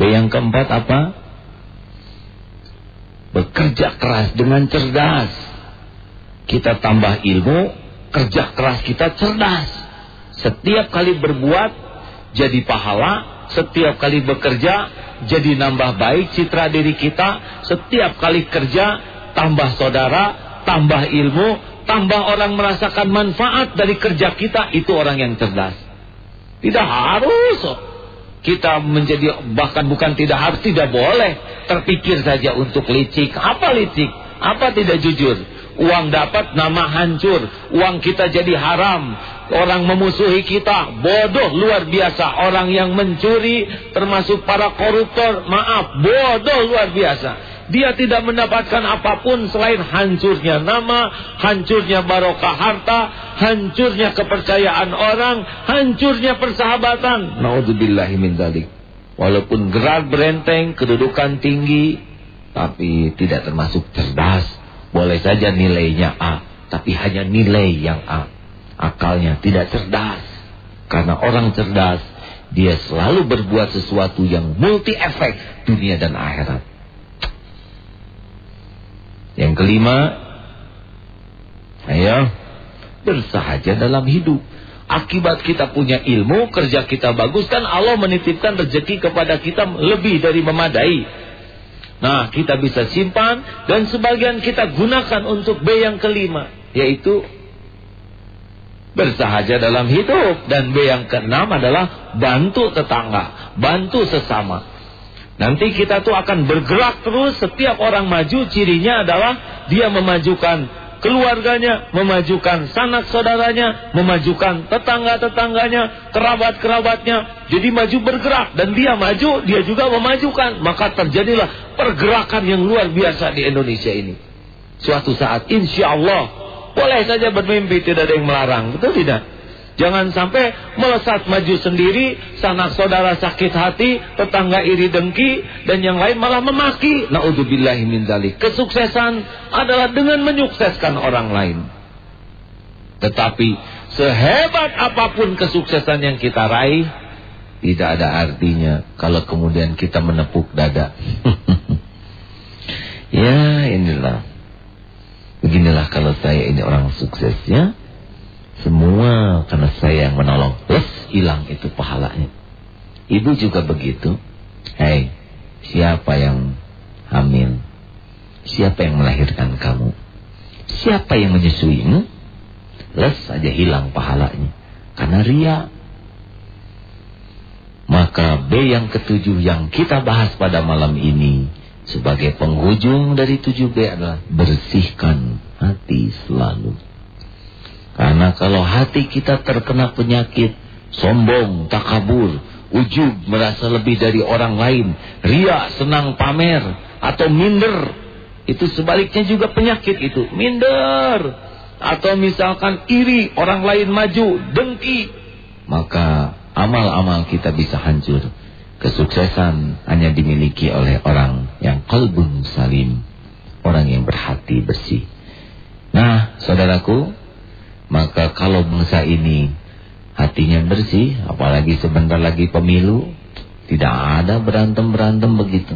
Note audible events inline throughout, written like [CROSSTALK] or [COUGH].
B yang keempat apa? Bekerja keras dengan cerdas. Kita tambah ilmu, kerja keras kita cerdas. Setiap kali berbuat jadi pahala, setiap kali bekerja jadi nambah baik citra diri kita, setiap kali kerja tambah saudara, tambah ilmu, tambah orang merasakan manfaat dari kerja kita, itu orang yang cerdas. Tidak harus kita menjadi bahkan bukan tidak harus tidak boleh terpikir saja untuk licik. Apa licik? Apa tidak jujur? Uang dapat nama hancur, uang kita jadi haram. Orang memusuhi kita, bodoh luar biasa. Orang yang mencuri termasuk para koruptor, maaf, bodoh luar biasa. Dia tidak mendapatkan apa pun selain hancurnya nama, hancurnya barokah harta, hancurnya kepercayaan orang, hancurnya persahabatan. Naudzubillahi min dzalik. Walaupun gerak berenteng, kedudukan tinggi, tapi tidak termasuk cerdas. Boleh saja nilainya A, tapi hanya nilai yang A. Akalnya tidak cerdas. Karena orang cerdas, dia selalu berbuat sesuatu yang multi efek dunia dan akhirat. Yang kelima, ayo bersahaja dalam hidup. Akibat kita punya ilmu, kerja kita bagus kan Allah menitipkan rezeki kepada kita lebih dari memadai. Nah, kita bisa simpan dan sebagian kita gunakan untuk B yang kelima, yaitu bersahaja dalam hidup dan B yang keenam adalah bantu tetangga, bantu sesama. Nanti kita tuh akan bergerak terus setiap orang maju cirinya adalah dia memajukan keluarganya, memajukan sanak saudaranya, memajukan tetangga-tetangganya, kerabat-kerabatnya. Jadi maju bergerak dan dia maju, dia juga memajukan. Maka terjadilah pergerakan yang luar biasa di Indonesia ini. Suatu saat insya Allah boleh saja bermimpi tidak ada yang melarang, betul tidak? Jangan sampai melesat maju sendiri, sanak saudara sakit hati, tetangga iri dengki, dan yang lain malah memaki. Naudzubillahi min. Kesuksesan adalah dengan menyukseskan orang lain. Tetapi sehebat apa pun kesuksesan yang kita raih, tidak ada artinya kalau kemudian kita menepuk dada. [LAUGHS] ya inilah. Beginilah kalau saya ini orang sukses ya. Semua karena saya yang menolong. Les hilang itu pahalanya. Ibu juga begitu. Hei, siapa yang hamil? Siapa yang melahirkan kamu? Siapa yang menyusuimu? Les saja hilang pahalanya. Karena ria. Maka B yang ketujuh yang kita bahas pada malam ini. Sebagai penghujung dari tujuh B adalah bersihkan hati selalu. Kalau hati kita terkena penyakit, sombong, takabur, ujub, merasa lebih dari orang lain, ria, senang pamer, atau minder, itu sebaliknya juga penyakit itu, minder. Atau misalkan iri, orang lain maju, dengki. Maka amal-amal kita bisa hancur. Kesuksesan hanya dimiliki oleh orang yang kalbun salim. Orang yang berhati bersih. Nah, saudaraku, maka kalau bangsa ini hatinya bersih, apalagi sebentar lagi pemilu, tidak ada berantem-berantem begitu.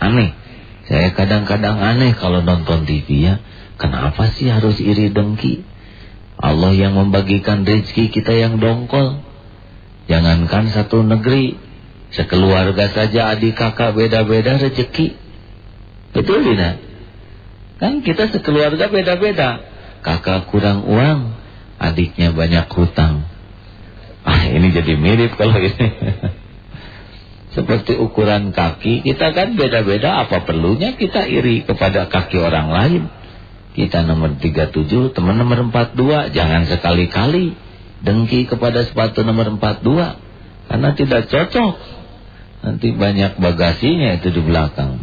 Aneh. Saya kadang-kadang aneh kalau nonton TV ya. Kenapa sih harus iri dengki? Allah yang membagikan rezeki kita yang dongkol. Jangankan satu negeri, sekeluarga saja adik kakak beda-beda rezeki. Betul tidak? Kan kita sekeluarga beda-beda kakak kurang uang, adiknya banyak hutang. Ah, ini jadi mirip kalau ini. [LAUGHS] Seperti ukuran kaki, kita kan beda-beda apa perlunya kita iri kepada kaki orang lain. Kita nomor 37, teman nomor 42, jangan sekali-kali dengki kepada sepatu nomor 42. Karena tidak cocok. Nanti banyak bagasinya itu di belakang.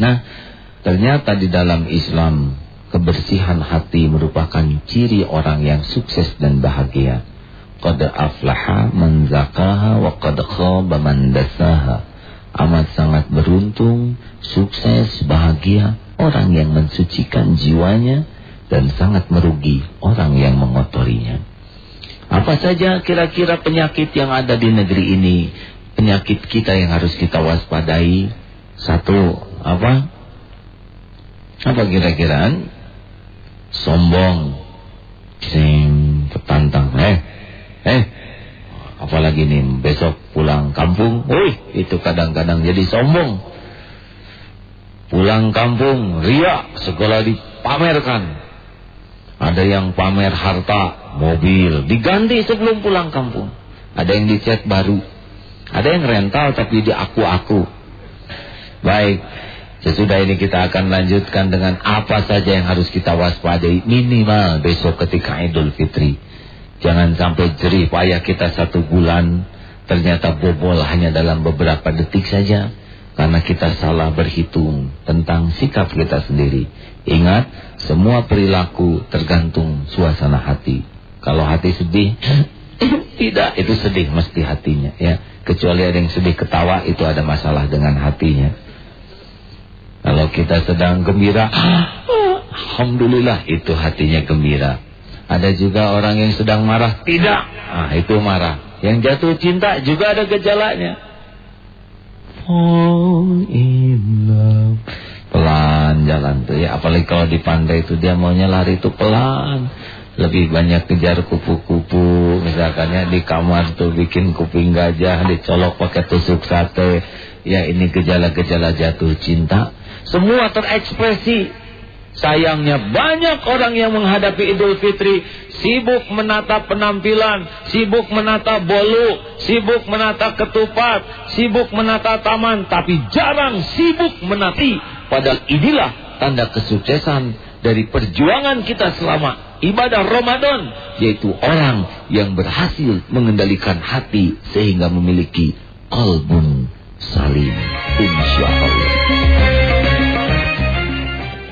Nah, ternyata di dalam Islam Kebersihan hati merupakan ciri orang yang sukses dan bahagia. Qad aflaha man zakaha wa qad khaba man dasaha. Amat sangat beruntung, sukses, bahagia orang yang mensucikan jiwanya dan sangat merugi orang yang mengotorinya. Apa saja kira-kira penyakit yang ada di negeri ini? penyakit kita yang harus kita waspadai. Satu, apa? Apa kira-kira? Sombong. Sing, petantang. Eh, eh. Apalagi nih, besok pulang kampung. Wih, itu kadang-kadang jadi sombong. Pulang kampung, ria, segala dipamerkan. Ada yang pamer harta, mobil, diganti sebelum pulang kampung. Ada yang dicat baru. Ada yang rental tapi di aku-aku. Baik, sesudah ini kita akan lanjutkan dengan apa saja yang harus kita waspadai minimal besok ketika Idul Fitri. Jangan sampai jerih payah kita satu bulan ternyata bobol hanya dalam beberapa detik saja karena kita salah berhitung tentang sikap kita sendiri. Ingat, semua perilaku tergantung suasana hati. Kalau hati sedih, [COUGHS] tidak, itu sedih mesti hatinya ya. Kecuali ada yang sedih ketawa itu ada masalah dengan hatinya. Kalau kita sedang gembira, alhamdulillah itu hatinya gembira. Ada juga orang yang sedang marah, tidak. Ah, itu marah. Yang jatuh cinta juga ada gejalanya. Fall in pelan jalan tuh ya apalagi kalau di pantai itu dia maunya lari itu pelan lebih banyak kejar kupu-kupu misalkan ya di kamar tuh bikin kuping gajah dicolok pakai tusuk sate ya ini gejala-gejala jatuh cinta semua terekspresi sayangnya banyak orang yang menghadapi Idul Fitri sibuk menata penampilan sibuk menata bolu sibuk menata ketupat sibuk menata taman tapi jarang sibuk menati Padahal inilah tanda kesuksesan dari perjuangan kita selama ibadah Ramadan. Yaitu orang yang berhasil mengendalikan hati sehingga memiliki kalbun salim. Insya